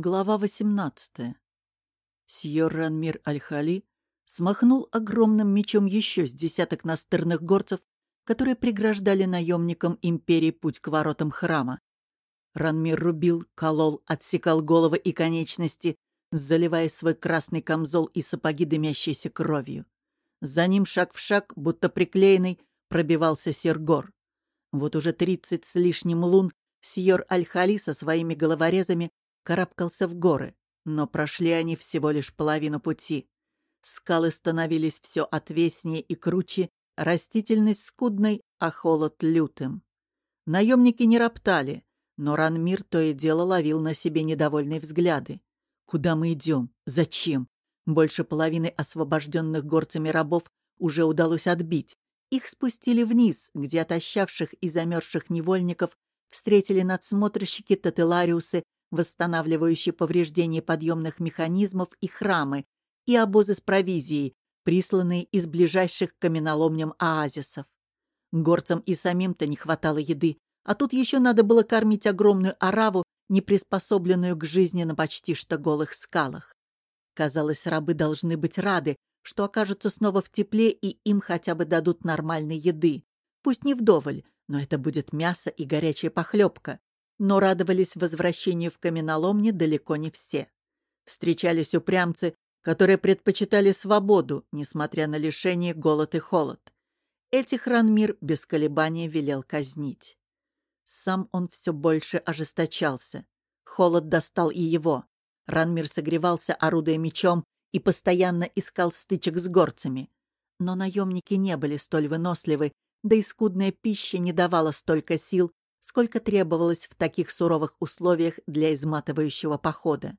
Глава 18. Сьор Ранмир Аль-Хали смахнул огромным мечом еще с десяток настырных горцев, которые преграждали наемникам империи путь к воротам храма. Ранмир рубил, колол, отсекал головы и конечности, заливая свой красный камзол и сапоги, дымящиеся кровью. За ним шаг в шаг, будто приклеенный, пробивался Сергор. Вот уже тридцать с лишним лун Сьор Аль-Хали со своими головорезами карабкался в горы, но прошли они всего лишь половину пути. Скалы становились все отвеснее и круче, растительность скудной, а холод лютым. Наемники не роптали, но Ранмир то и дело ловил на себе недовольные взгляды. «Куда мы идем? Зачем?» Больше половины освобожденных горцами рабов уже удалось отбить. Их спустили вниз, где отощавших и замерзших невольников встретили надсмотрщики Тателариусы восстанавливающие повреждения подъемных механизмов и храмы, и обозы с провизией, присланные из ближайших к каменоломням оазисов. Горцам и самим-то не хватало еды, а тут еще надо было кормить огромную ораву, не приспособленную к жизни на почти что голых скалах. Казалось, рабы должны быть рады, что окажутся снова в тепле и им хотя бы дадут нормальной еды. Пусть не вдоволь, но это будет мясо и горячая похлебка. Но радовались возвращению в каменоломни далеко не все. Встречались упрямцы, которые предпочитали свободу, несмотря на лишение, голод и холод. Этих Ранмир без колебания велел казнить. Сам он все больше ожесточался. Холод достал и его. Ранмир согревался, орудуя мечом, и постоянно искал стычек с горцами. Но наемники не были столь выносливы, да и скудная пища не давала столько сил, сколько требовалось в таких суровых условиях для изматывающего похода.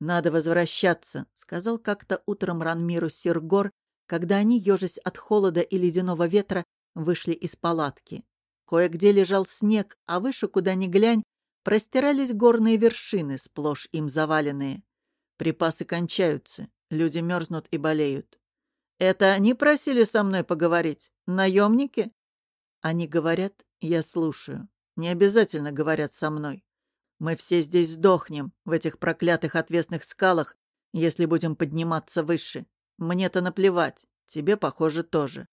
«Надо возвращаться», — сказал как-то утром Ранмиру Сергор, когда они, ежась от холода и ледяного ветра, вышли из палатки. Кое-где лежал снег, а выше, куда ни глянь, простирались горные вершины, сплошь им заваленные. Припасы кончаются, люди мерзнут и болеют. «Это они просили со мной поговорить? Наемники?» Они говорят, я слушаю. Не обязательно говорят со мной. Мы все здесь сдохнем, в этих проклятых отвесных скалах, если будем подниматься выше. Мне-то наплевать, тебе, похоже, тоже.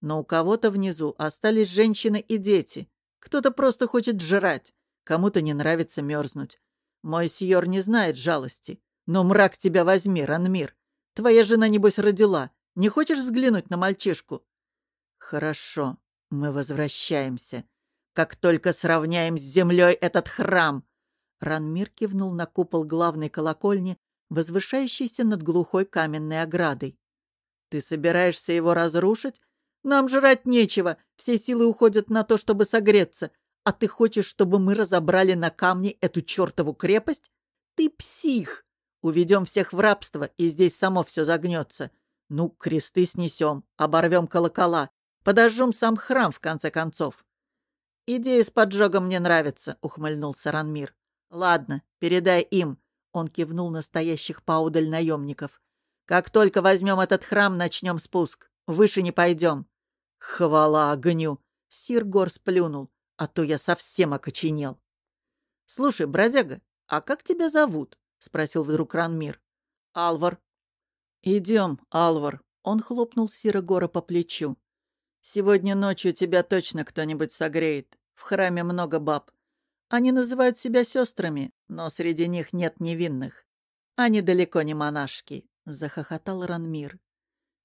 Но у кого-то внизу остались женщины и дети. Кто-то просто хочет жрать, кому-то не нравится мерзнуть. Мой сьор не знает жалости. Но мрак тебя возьми, Ранмир. Твоя жена, небось, родила. Не хочешь взглянуть на мальчишку? Хорошо. Мы возвращаемся. Как только сравняем с землей этот храм!» Ранмир кивнул на купол главной колокольни, возвышающейся над глухой каменной оградой. «Ты собираешься его разрушить? Нам жрать нечего, все силы уходят на то, чтобы согреться. А ты хочешь, чтобы мы разобрали на камне эту чертову крепость? Ты псих! Уведем всех в рабство, и здесь само все загнется. Ну, кресты снесем, оборвем колокола, Подожжем сам храм, в конце концов. «Идея с поджогом мне нравится», — ухмыльнулся Ранмир. «Ладно, передай им», — он кивнул настоящих поудаль наемников. «Как только возьмем этот храм, начнем спуск. Выше не пойдем». «Хвала огню!» — Сиргор сплюнул, а то я совсем окоченел. «Слушай, бродяга, а как тебя зовут?» — спросил вдруг Ранмир. «Алвар». «Идем, Алвар», — он хлопнул Сирогора по плечу. Сегодня ночью тебя точно кто-нибудь согреет. В храме много баб. Они называют себя сестрами, но среди них нет невинных. Они далеко не монашки», — захохотал Ранмир.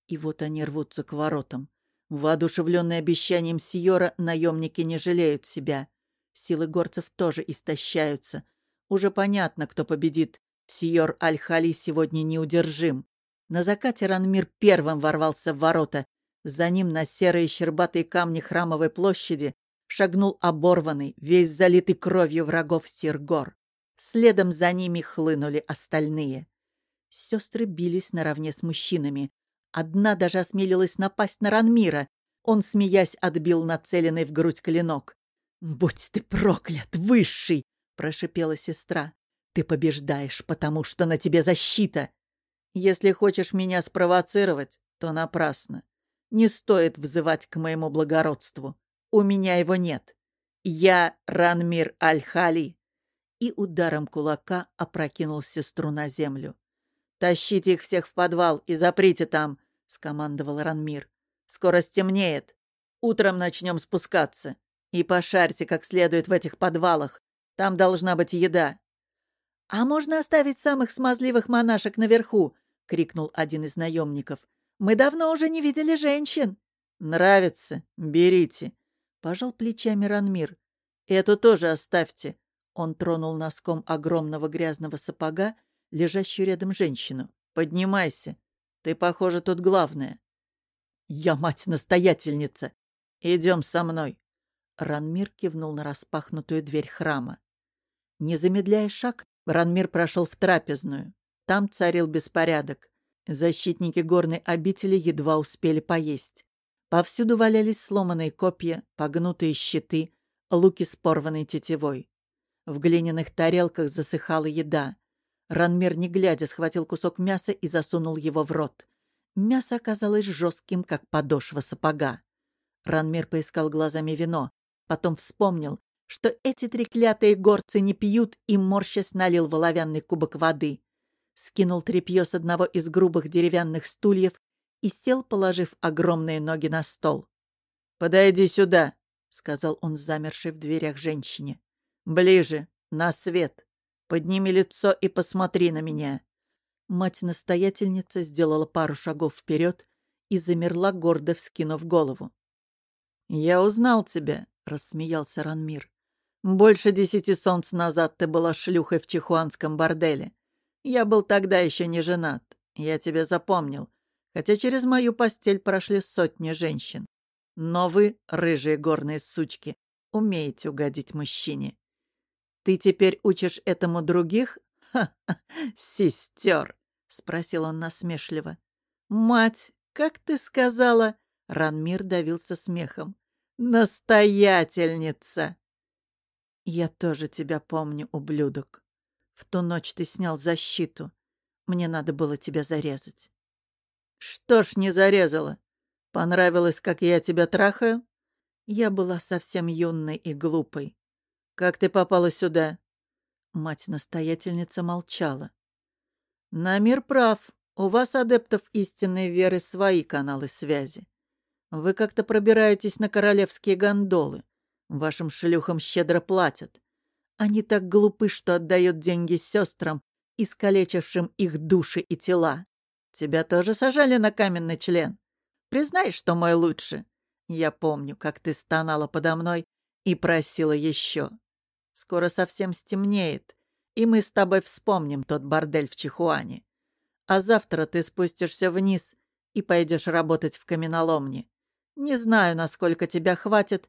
И вот они рвутся к воротам. Воодушевленные обещанием Сиора, наемники не жалеют себя. Силы горцев тоже истощаются. Уже понятно, кто победит. Сиор Аль-Хали сегодня неудержим. На закате Ранмир первым ворвался в ворота за ним на серые щербатые камни храмовой площади шагнул оборванный, весь залитый кровью врагов Сиргор. Следом за ними хлынули остальные. Сестры бились наравне с мужчинами. Одна даже осмелилась напасть на Ранмира. Он, смеясь, отбил нацеленный в грудь клинок. «Будь ты проклят, высший!» — прошипела сестра. «Ты побеждаешь, потому что на тебе защита!» «Если хочешь меня спровоцировать, то напрасно. Не стоит взывать к моему благородству. У меня его нет. Я Ранмир Аль-Хали. и ударом кулака опрокинул сестру на землю. «Тащите их всех в подвал и заприте там!» — скомандовал Ранмир. «Скоро стемнеет. Утром начнем спускаться. И пошарьте как следует в этих подвалах. Там должна быть еда». «А можно оставить самых смазливых монашек наверху?» — крикнул один из наемников. «Мы давно уже не видели женщин». «Нравится? Берите», — пожал плечами Ранмир. «Эту тоже оставьте». Он тронул носком огромного грязного сапога, лежащую рядом женщину. «Поднимайся. Ты, похоже, тут главная». «Я мать-настоятельница. Идем со мной». Ранмир кивнул на распахнутую дверь храма. Не замедляя шаг, Ранмир прошел в трапезную. Там царил беспорядок. Защитники горной обители едва успели поесть. Повсюду валялись сломанные копья, погнутые щиты, луки с порванной тетивой. В глиняных тарелках засыхала еда. Ранмир, не глядя, схватил кусок мяса и засунул его в рот. Мясо оказалось жестким, как подошва сапога. Ранмир поискал глазами вино, потом вспомнил, что эти треклятые горцы не пьют и морщась налил в кубок воды. Скинул тряпье с одного из грубых деревянных стульев и сел, положив огромные ноги на стол. «Подойди сюда», — сказал он замершей в дверях женщине. «Ближе, на свет. Подними лицо и посмотри на меня». Мать-настоятельница сделала пару шагов вперед и замерла, гордо вскинув голову. «Я узнал тебя», — рассмеялся Ранмир. «Больше десяти солнц назад ты была шлюхой в чихуанском борделе. Я был тогда еще не женат. Я тебя запомнил, хотя через мою постель прошли сотни женщин. Но вы, рыжие горные сучки, умеете угодить мужчине. Ты теперь учишь этому других? Ха-ха, сестер, спросил он насмешливо. Мать, как ты сказала? Ранмир давился смехом. Настоятельница. Я тоже тебя помню, ублюдок. В ту ночь ты снял защиту. Мне надо было тебя зарезать. Что ж не зарезала? Понравилось, как я тебя трахаю? Я была совсем юной и глупой. Как ты попала сюда? Мать-настоятельница молчала. Намир прав. У вас, адептов истинной веры, свои каналы связи. Вы как-то пробираетесь на королевские гондолы. Вашим шлюхам щедро платят. Они так глупы, что отдают деньги сестрам, искалечившим их души и тела. Тебя тоже сажали на каменный член? Признай, что мой лучше. Я помню, как ты стонала подо мной и просила еще. Скоро совсем стемнеет, и мы с тобой вспомним тот бордель в Чихуане. А завтра ты спустишься вниз и пойдешь работать в каменоломне. Не знаю, насколько тебя хватит,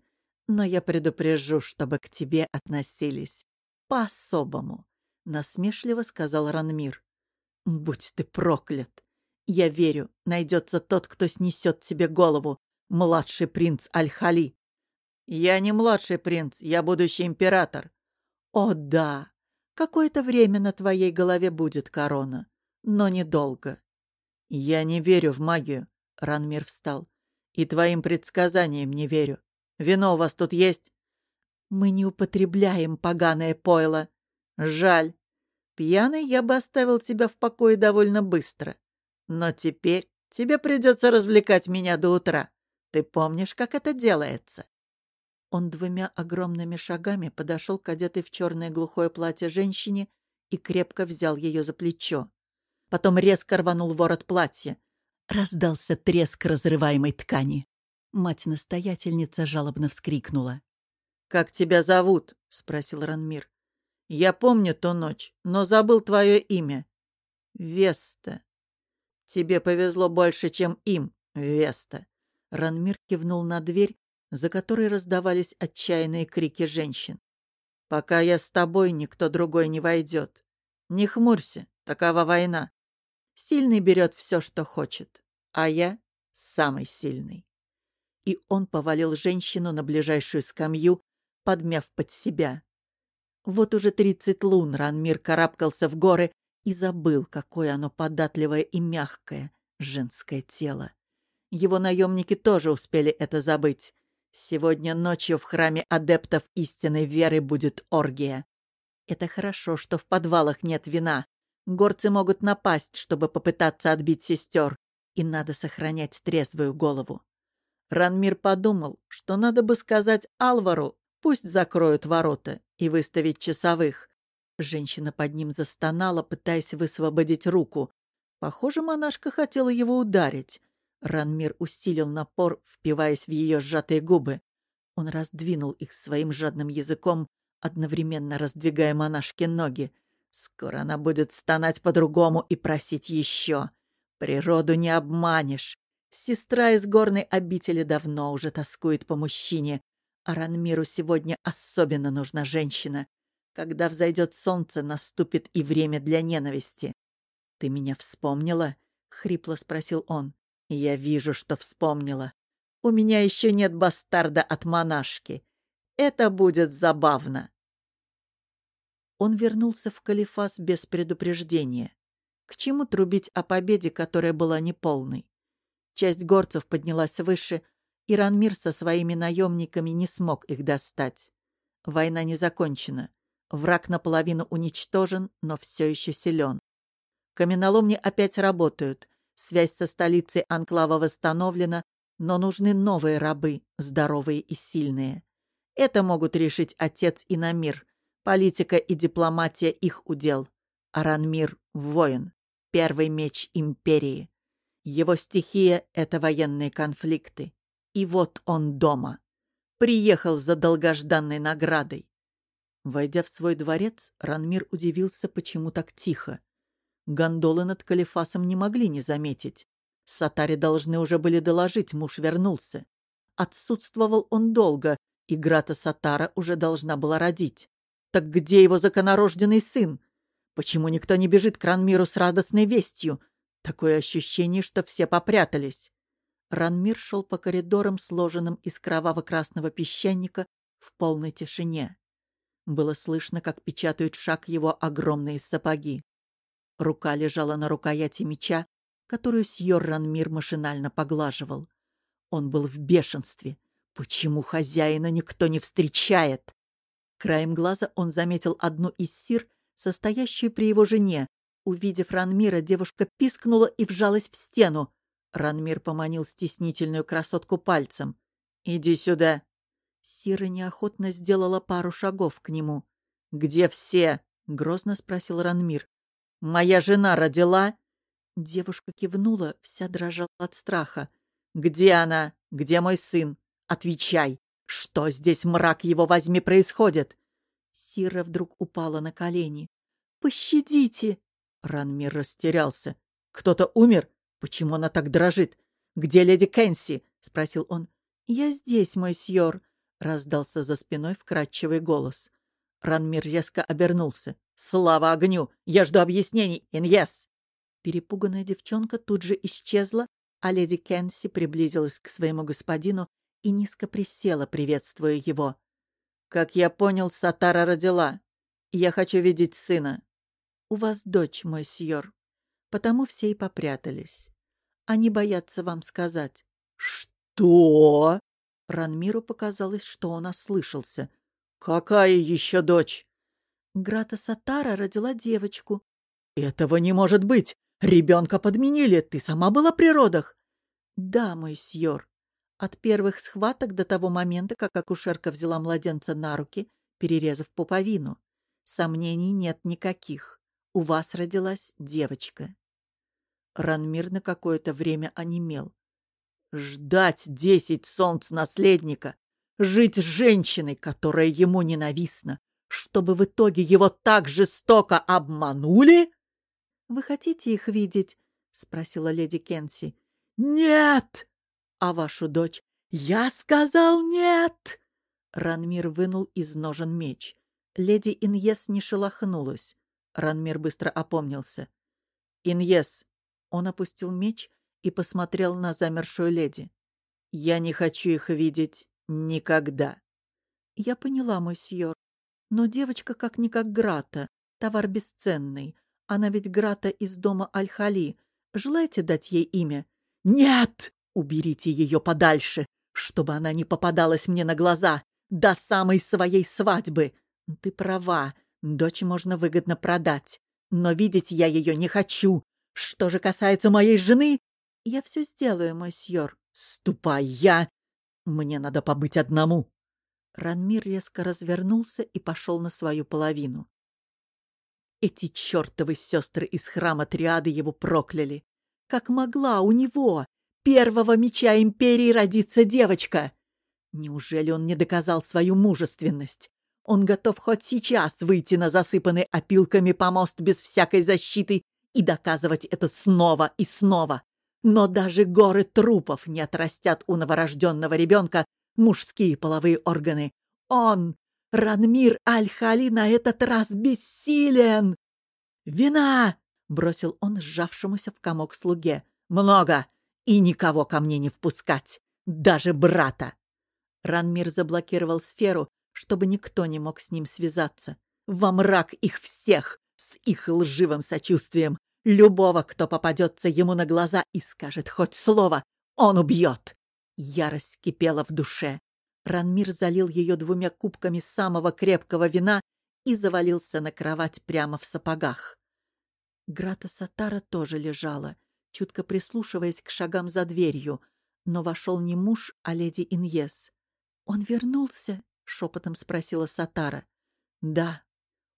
но я предупрежу, чтобы к тебе относились по-особому», — насмешливо сказал Ранмир. «Будь ты проклят! Я верю, найдется тот, кто снесет тебе голову, младший принц Аль-Хали». «Я не младший принц, я будущий император». «О, да! Какое-то время на твоей голове будет корона, но недолго». «Я не верю в магию», — Ранмир встал. «И твоим предсказаниям не верю. Вино у вас тут есть?» «Мы не употребляем поганое пойло. Жаль. Пьяный я бы оставил тебя в покое довольно быстро. Но теперь тебе придется развлекать меня до утра. Ты помнишь, как это делается?» Он двумя огромными шагами подошел к одетой в черное глухое платье женщине и крепко взял ее за плечо. Потом резко рванул ворот платья. Раздался треск разрываемой ткани. Мать-настоятельница жалобно вскрикнула. «Как тебя зовут?» — спросил Ранмир. «Я помню ту ночь, но забыл твое имя. Веста. Тебе повезло больше, чем им, Веста». Ранмир кивнул на дверь, за которой раздавались отчаянные крики женщин. «Пока я с тобой, никто другой не войдет. Не хмурься, такова война. Сильный берет все, что хочет, а я самый сильный» и он повалил женщину на ближайшую скамью, подмяв под себя. Вот уже тридцать лун Ранмир карабкался в горы и забыл, какое оно податливое и мягкое, женское тело. Его наемники тоже успели это забыть. Сегодня ночью в храме адептов истинной веры будет оргия. Это хорошо, что в подвалах нет вина. Горцы могут напасть, чтобы попытаться отбить сестер, и надо сохранять трезвую голову. Ранмир подумал, что надо бы сказать Алвару, пусть закроют ворота и выставить часовых. Женщина под ним застонала, пытаясь высвободить руку. Похоже, монашка хотела его ударить. Ранмир усилил напор, впиваясь в ее сжатые губы. Он раздвинул их своим жадным языком, одновременно раздвигая монашке ноги. Скоро она будет стонать по-другому и просить еще. Природу не обманешь. Сестра из горной обители давно уже тоскует по мужчине, а Ранмиру сегодня особенно нужна женщина. Когда взойдет солнце, наступит и время для ненависти. «Ты меня вспомнила?» — хрипло спросил он. «Я вижу, что вспомнила. У меня еще нет бастарда от монашки. Это будет забавно». Он вернулся в Калифас без предупреждения. К чему трубить о победе, которая была неполной? Часть горцев поднялась выше, и Ранмир со своими наемниками не смог их достать. Война не закончена. Враг наполовину уничтожен, но все еще силен. Каменоломни опять работают. Связь со столицей Анклава восстановлена, но нужны новые рабы, здоровые и сильные. Это могут решить отец и Намир. Политика и дипломатия их удел. Аранмир — воин. Первый меч империи. Его стихия — это военные конфликты. И вот он дома. Приехал за долгожданной наградой. Войдя в свой дворец, Ранмир удивился, почему так тихо. Гондолы над Калифасом не могли не заметить. Сатари должны уже были доложить, муж вернулся. Отсутствовал он долго, и Грата Сатара уже должна была родить. Так где его законорожденный сын? Почему никто не бежит к Ранмиру с радостной вестью? Такое ощущение, что все попрятались. Ранмир шел по коридорам, сложенным из кроваво-красного песчаника, в полной тишине. Было слышно, как печатают шаг его огромные сапоги. Рука лежала на рукояти меча, которую Сьор Ранмир машинально поглаживал. Он был в бешенстве. Почему хозяина никто не встречает? Краем глаза он заметил одну из сир, состоящую при его жене, Увидев Ранмира, девушка пискнула и вжалась в стену. Ранмир поманил стеснительную красотку пальцем. «Иди сюда!» Сира неохотно сделала пару шагов к нему. «Где все?» — грозно спросил Ранмир. «Моя жена родила?» Девушка кивнула, вся дрожала от страха. «Где она? Где мой сын? Отвечай! Что здесь, мрак его возьми, происходит?» Сира вдруг упала на колени. «Пощадите!» Ранмир растерялся. «Кто-то умер? Почему она так дрожит? Где леди Кэнси?» — спросил он. «Я здесь, мой сьор», — раздался за спиной вкрадчивый голос. Ранмир резко обернулся. «Слава огню! Я жду объяснений! Иньес!» Перепуганная девчонка тут же исчезла, а леди Кэнси приблизилась к своему господину и низко присела, приветствуя его. «Как я понял, Сатара родила. Я хочу видеть сына у вас дочь, мой сьор. Потому все и попрятались. Они боятся вам сказать. Что? Ранмиру показалось, что он ослышался. Какая еще дочь? Грата Сатара родила девочку. Этого не может быть! Ребенка подменили! Ты сама была при родах? Да, мой сьор. От первых схваток до того момента, как акушерка взяла младенца на руки, перерезав пуповину. Сомнений нет никаких у вас родилась девочка». Ранмир на какое-то время онемел. «Ждать десять солнц наследника, жить с женщиной, которая ему ненавистна, чтобы в итоге его так жестоко обманули?» «Вы хотите их видеть?» — спросила леди Кенси. «Нет!» «А вашу дочь?» «Я сказал нет!» Ранмир вынул из ножен меч. Леди Иньес не шелохнулась. Ранмир быстро опомнился. «Иньес!» Он опустил меч и посмотрел на замершую леди. «Я не хочу их видеть никогда». «Я поняла, мой сьор. Но девочка как-никак Грата, товар бесценный. Она ведь Грата из дома Аль-Хали. Желаете дать ей имя?» «Нет! Уберите ее подальше, чтобы она не попадалась мне на глаза до самой своей свадьбы. Ты права, Дочь можно выгодно продать, но видеть я ее не хочу. Что же касается моей жены, я все сделаю, мой сьор. Ступай, я... Мне надо побыть одному. Ранмир резко развернулся и пошел на свою половину. Эти чертовы сестры из храма Триады его прокляли. Как могла у него, первого меча Империи, родиться девочка? Неужели он не доказал свою мужественность? Он готов хоть сейчас выйти на засыпанный опилками помост без всякой защиты и доказывать это снова и снова. Но даже горы трупов не отрастят у новорожденного ребенка мужские половые органы. Он, Ранмир Аль-Хали, на этот раз бессилен. «Вина!» — бросил он сжавшемуся в комок слуге. «Много! И никого ко мне не впускать! Даже брата!» Ранмир заблокировал сферу, чтобы никто не мог с ним связаться. Во мрак их всех с их лживым сочувствием. Любого, кто попадется ему на глаза и скажет хоть слово, он убьет. Ярость кипела в душе. Ранмир залил ее двумя кубками самого крепкого вина и завалился на кровать прямо в сапогах. Грата Сатара тоже лежала, чутко прислушиваясь к шагам за дверью, но вошел не муж, а леди Иньес. «Он вернулся?» — шепотом спросила Сатара. «Да,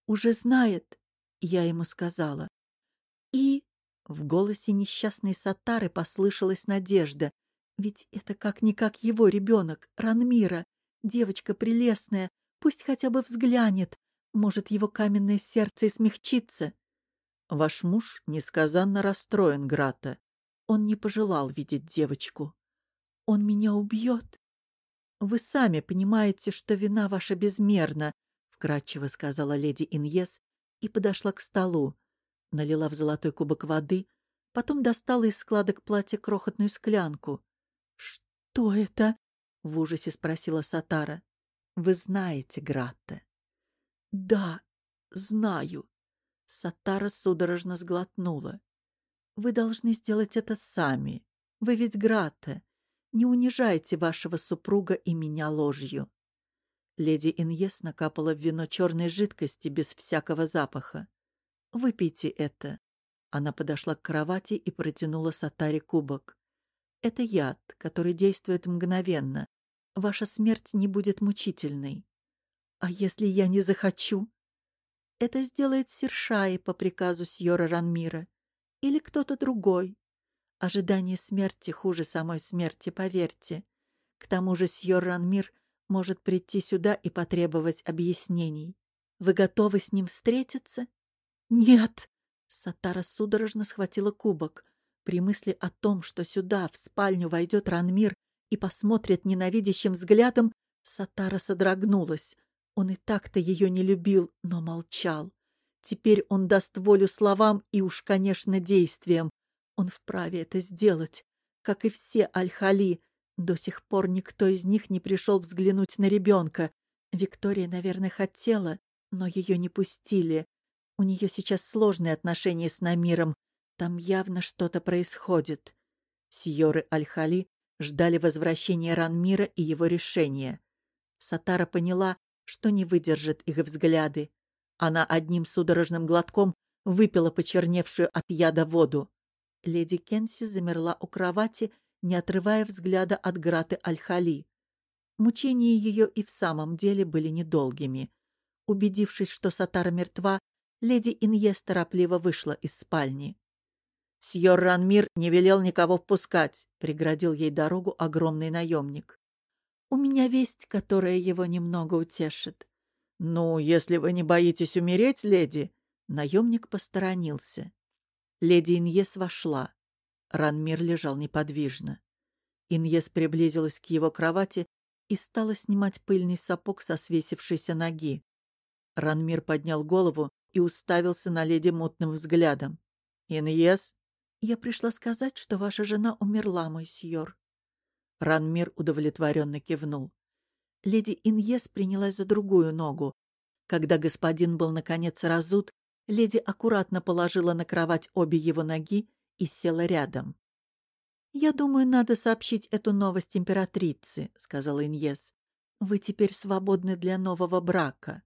уже знает», — я ему сказала. «И...» — в голосе несчастной Сатары послышалась надежда, ведь это как-никак его ребенок, Ранмира, девочка прелестная, пусть хотя бы взглянет, может, его каменное сердце и смягчится. Ваш муж несказанно расстроен, Грата. Он не пожелал видеть девочку. Он меня убьет. «Вы сами понимаете, что вина ваша безмерна», — вкратчиво сказала леди Иньес и подошла к столу. Налила в золотой кубок воды, потом достала из складок платья крохотную склянку. «Что это?» — в ужасе спросила Сатара. «Вы знаете Гратте?» «Да, знаю». Сатара судорожно сглотнула. «Вы должны сделать это сами. Вы ведь Гратте. Не унижайте вашего супруга и меня ложью. Леди Иньес накапала в вино черной жидкости без всякого запаха. «Выпейте это». Она подошла к кровати и протянула Сатаре кубок. «Это яд, который действует мгновенно. Ваша смерть не будет мучительной. А если я не захочу?» «Это сделает Сершай по приказу Сьора Ранмира. Или кто-то другой. Ожидание смерти хуже самой смерти, поверьте. К тому же сьор Ранмир может прийти сюда и потребовать объяснений. Вы готовы с ним встретиться? Нет! Сатара судорожно схватила кубок. При мысли о том, что сюда, в спальню, войдет Ранмир и посмотрит ненавидящим взглядом, Сатара содрогнулась. Он и так-то ее не любил, но молчал. Теперь он даст волю словам и уж, конечно, действиям, он вправе это сделать, как и все Аль-Хали. До сих пор никто из них не пришел взглянуть на ребенка. Виктория, наверное, хотела, но ее не пустили. У нее сейчас сложные отношения с Намиром. Там явно что-то происходит. Сиоры Аль-Хали ждали возвращения Ранмира и его решения. Сатара поняла, что не выдержит их взгляды. Она одним судорожным глотком выпила почерневшую от яда воду. Леди Кенси замерла у кровати, не отрывая взгляда от Граты Аль-Хали. Мучения ее и в самом деле были недолгими. Убедившись, что Сатара мертва, леди Иньес торопливо вышла из спальни. «Сьор Ранмир не велел никого впускать», — преградил ей дорогу огромный наемник. «У меня весть, которая его немного утешит». «Ну, если вы не боитесь умереть, леди...» Наемник посторонился. Леди Иньес вошла. Ранмир лежал неподвижно. Иньес приблизилась к его кровати и стала снимать пыльный сапог со свесившейся ноги. Ранмир поднял голову и уставился на леди мутным взглядом. «Иньес?» «Я пришла сказать, что ваша жена умерла, мой сьор». Ранмир удовлетворенно кивнул. Леди Иньес принялась за другую ногу. Когда господин был, наконец, разут, Леди аккуратно положила на кровать обе его ноги и села рядом. «Я думаю, надо сообщить эту новость императрице», — сказала Иньес. «Вы теперь свободны для нового брака».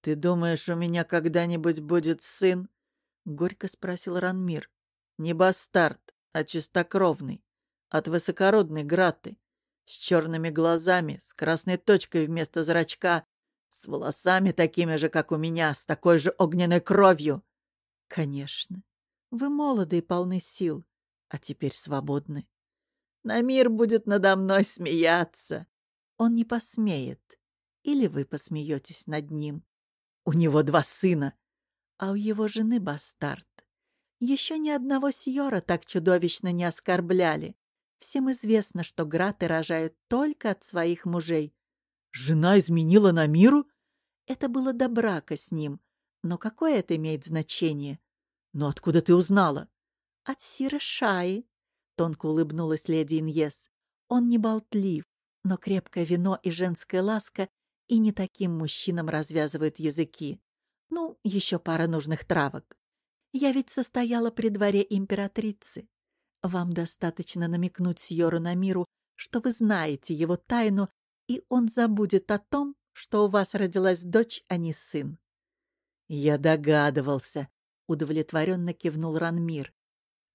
«Ты думаешь, у меня когда-нибудь будет сын?» — горько спросил Ранмир. «Не бастард, а чистокровный, от высокородной граты, с черными глазами, с красной точкой вместо зрачка, с волосами такими же, как у меня, с такой же огненной кровью». «Конечно. Вы молоды и полны сил, а теперь свободны. На мир будет надо мной смеяться. Он не посмеет. Или вы посмеетесь над ним. У него два сына, а у его жены бастард. Еще ни одного сьора так чудовищно не оскорбляли. Всем известно, что граты рожают только от своих мужей. Жена изменила на миру? Это было до брака с ним. Но какое это имеет значение? Но откуда ты узнала? От Сира Шаи. Тонко улыбнулась леди Иньес. Он не болтлив, но крепкое вино и женская ласка и не таким мужчинам развязывают языки. Ну, еще пара нужных травок. Я ведь состояла при дворе императрицы. Вам достаточно намекнуть Сьору на миру, что вы знаете его тайну, и он забудет о том, что у вас родилась дочь, а не сын. Я догадывался, — удовлетворенно кивнул Ранмир.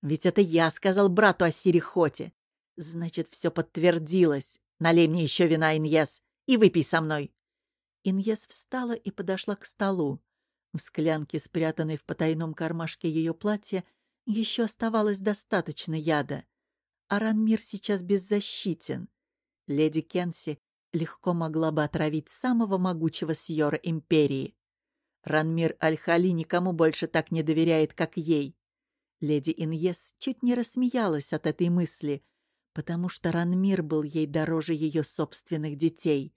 Ведь это я сказал брату о Сирихоте. Значит, все подтвердилось. Налей мне еще вина, Иньес, и выпей со мной. Иньес встала и подошла к столу. В склянке, спрятанной в потайном кармашке ее платья, еще оставалось достаточно яда. Аранмир сейчас беззащитен. Леди Кенси легко могла бы отравить самого могучего сьора Империи. Ранмир Аль-Хали никому больше так не доверяет, как ей. Леди Иньес чуть не рассмеялась от этой мысли, потому что Ранмир был ей дороже ее собственных детей.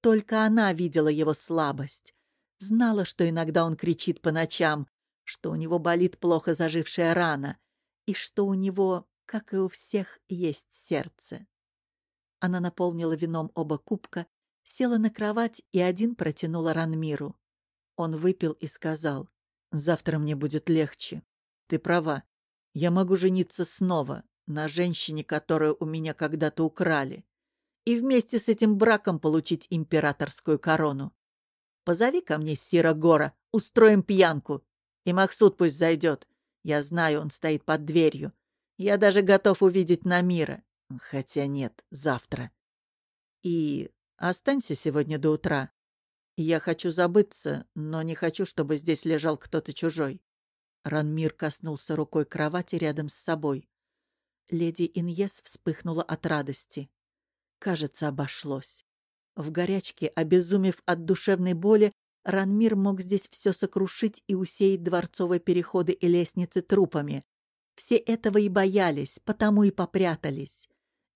Только она видела его слабость. Знала, что иногда он кричит по ночам, что у него болит плохо зажившая рана, и что у него, как и у всех, есть сердце. Она наполнила вином оба кубка, села на кровать и один протянула Ранмиру. Он выпил и сказал, «Завтра мне будет легче. Ты права. Я могу жениться снова на женщине, которую у меня когда-то украли и вместе с этим браком получить императорскую корону. Позови ко мне Сира Гора, устроим пьянку. И Максут пусть зайдет. Я знаю, он стоит под дверью. Я даже готов увидеть Намира. Хотя нет, завтра. И останься сегодня до утра. Я хочу забыться, но не хочу, чтобы здесь лежал кто-то чужой. Ранмир коснулся рукой кровати рядом с собой. Леди Иньес вспыхнула от радости. Кажется, обошлось. В горячке, обезумев от душевной боли, Ранмир мог здесь все сокрушить и усеять дворцовые переходы и лестницы трупами. Все этого и боялись, потому и попрятались.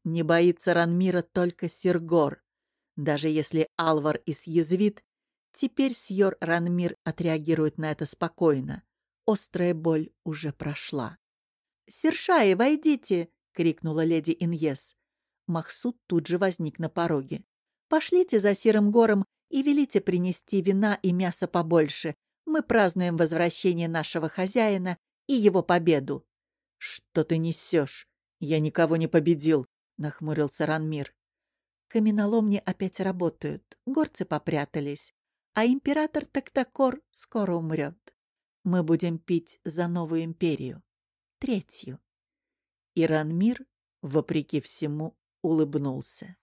Не боится Ранмира только Сергор. Даже если Алвар и съязвит, теперь Сьор Ранмир отреагирует на это спокойно. Острая боль уже прошла. «Сершаи, войдите!» — крикнула леди Иньес. Махсуд тут же возник на пороге. «Пошлите за Серым гором и велите принести вина и мяса побольше. Мы празднуем возвращение нашего хозяина и его победу». «Что ты несешь? Я никого не победил», — нахмурился Ранмир. Каменоломни опять работают, горцы попрятались, а император Тактакор скоро умрет. Мы будем пить за новую империю, третью. И Ранмир, вопреки всему, улыбнулся.